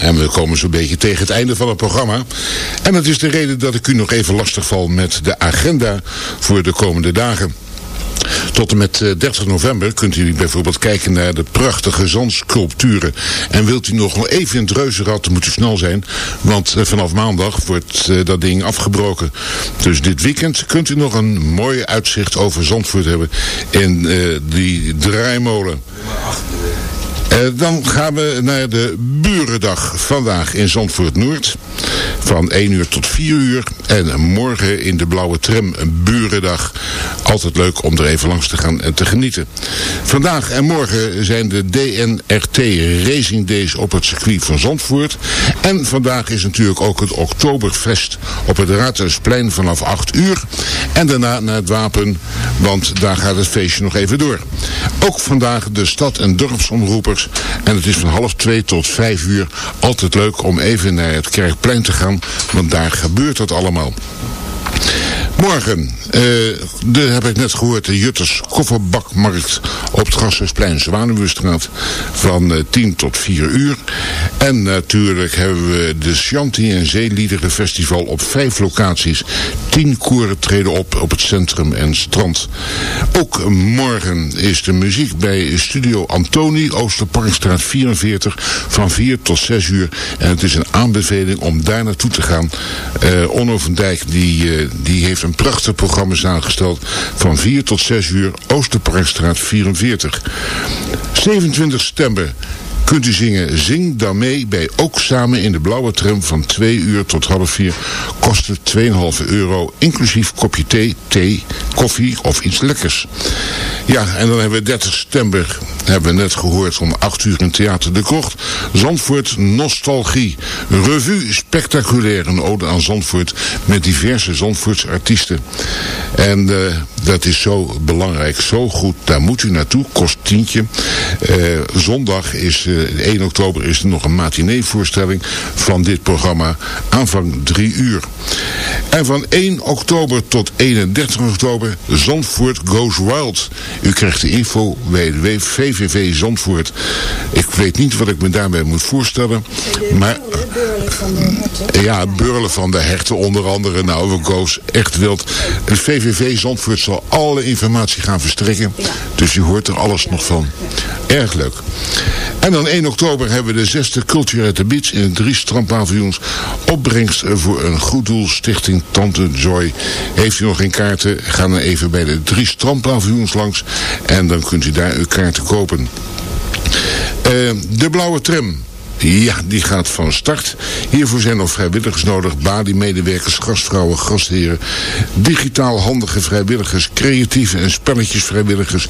en we komen zo'n beetje tegen het einde van het programma. En dat is de reden dat ik u nog even lastig val met de agenda voor de komende dagen. Tot en met eh, 30 november kunt u bijvoorbeeld kijken naar de prachtige zandsculpturen. En wilt u nog even in het reuzenrad, dan moet u snel zijn. Want eh, vanaf maandag wordt eh, dat ding afgebroken. Dus dit weekend kunt u nog een mooi uitzicht over Zandvoort hebben in eh, die draaimolen. Eh, dan gaan we naar de Burendag vandaag in Zandvoort Noord. Van 1 uur tot 4 uur. En morgen in de Blauwe Tram een Burendag. Altijd leuk om er even langs te gaan en te genieten. Vandaag en morgen zijn de DNRT Racing Days op het circuit van Zandvoort. En vandaag is natuurlijk ook het Oktoberfest op het Raadhuisplein vanaf 8 uur. En daarna naar het Wapen, want daar gaat het feestje nog even door. Ook vandaag de stad- en dorpsomroepers. En het is van half 2 tot 5 uur altijd leuk om even naar het Kerkplein te gaan, want daar gebeurt het allemaal. Morgen, eh, de, heb ik net gehoord, de Jutters Kofferbakmarkt op het Grashuisplein Zwanebuurstraat van eh, 10 tot 4 uur. En natuurlijk hebben we de Shanti en Zeeliederen Festival op vijf locaties. Tien koren treden op op het centrum en strand. Ook morgen is de muziek bij Studio Antoni, Oosterparkstraat 44, van 4 tot 6 uur. En het is een aanbeveling om daar naartoe te gaan. Eh Onno van Dijk die, eh, die heeft een prachtig programma samengesteld van 4 tot 6 uur Oosterparkstraat 44. 27 september kunt u zingen Zing dan mee bij Ook Samen in de Blauwe Tram van 2 uur tot half 4. Kost het 2,5 euro, inclusief kopje thee, thee, koffie of iets lekkers. Ja, en dan hebben we 30 september, hebben we net gehoord, om 8 uur in Theater de Krocht. Zandvoort Nostalgie. Revue Spectaculair, een ode aan Zandvoort met diverse Zandvoortse artiesten. En eh, dat is zo belangrijk, zo goed. Daar moet u naartoe, kost tientje. Eh, zondag is, eh, 1 oktober is er nog een matineevoorstelling van dit programma. Aanvang 3 uur. En van 1 oktober tot 31 oktober Zandvoort Goes Wild. U krijgt de info www.vvv Zandvoort. Ik weet niet wat ik me daarbij moet voorstellen. Maar ja, Beurlen van de Herten onder andere. Nou, we Goes echt wild. Het VVV Zandvoort zal alle informatie gaan verstrekken. Dus u hoort er alles nog van. Erg leuk. En dan 1 oktober hebben we de zesde Culture at the Beach in drie strandpaviljoens. Opbrengst voor een goed doel stichting Tante Joy. Heeft u nog geen kaarten, ga dan even bij de drie strandpaviljoens langs. En dan kunt u daar uw kaarten kopen. Eh, de blauwe tram. Ja, die gaat van start. Hiervoor zijn nog vrijwilligers nodig. Bali-medewerkers, gastvrouwen, gastheren. Digitaal handige vrijwilligers. Creatieve en spelletjes vrijwilligers.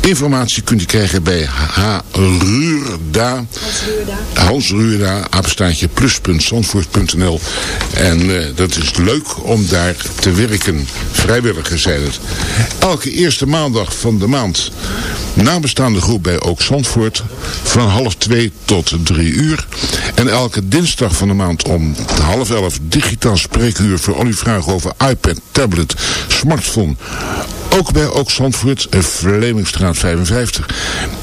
Informatie kunt u krijgen bij H. Ruurda. Hans Ruurda. Apenstaatje plus.zandvoort.nl En eh, dat is leuk om daar te werken. Vrijwilligers zijn het. Elke eerste maandag van de maand. Nabestaande groep bij Ook Zandvoort. Van half twee tot drie uur. En elke dinsdag van de maand om half elf digitaal spreekuur voor al uw vragen over iPad, tablet, smartphone. Ook bij Ook Zandvoort, eh, Vlemingstraat 55.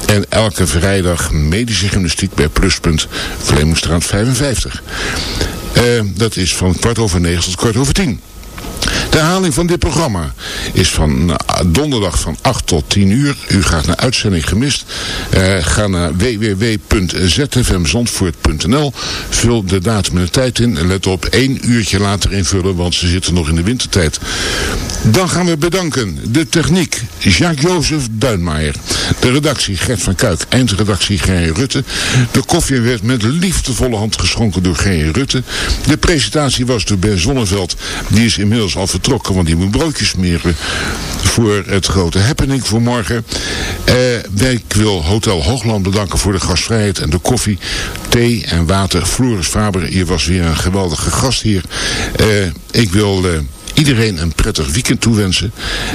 En elke vrijdag medische gymnastiek bij Pluspunt, Vlemingstraat 55. Eh, dat is van kwart over negen tot kwart over tien. De herhaling van dit programma is van uh, donderdag van 8 tot 10 uur. U gaat naar uitzending gemist. Uh, ga naar www.zfmzandvoort.nl Vul de datum en de tijd in. En let op, één uurtje later invullen, want ze zitten nog in de wintertijd. Dan gaan we bedanken de techniek Jacques-Jozef Duinmaier. De redactie Gert van Kuik, eindredactie Gerry Rutte. De koffie werd met liefdevolle hand geschonken door Gerry Rutte. De presentatie was door Ben Zonneveld. Die is inmiddels al vertrokken, want die moet broodjes smeren voor het grote happening voor morgen. Uh, ik wil Hotel Hoogland bedanken voor de gastvrijheid en de koffie, thee en water. Floris Faber, hier was weer een geweldige gast hier. Uh, ik wil... Uh, iedereen een prettig weekend toewensen.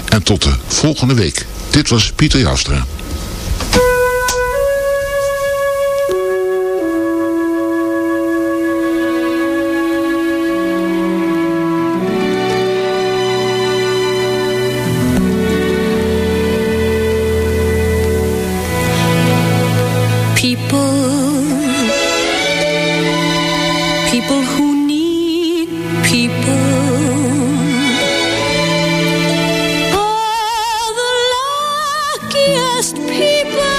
En tot de volgende week. Dit was Pieter Jastra. happiest people.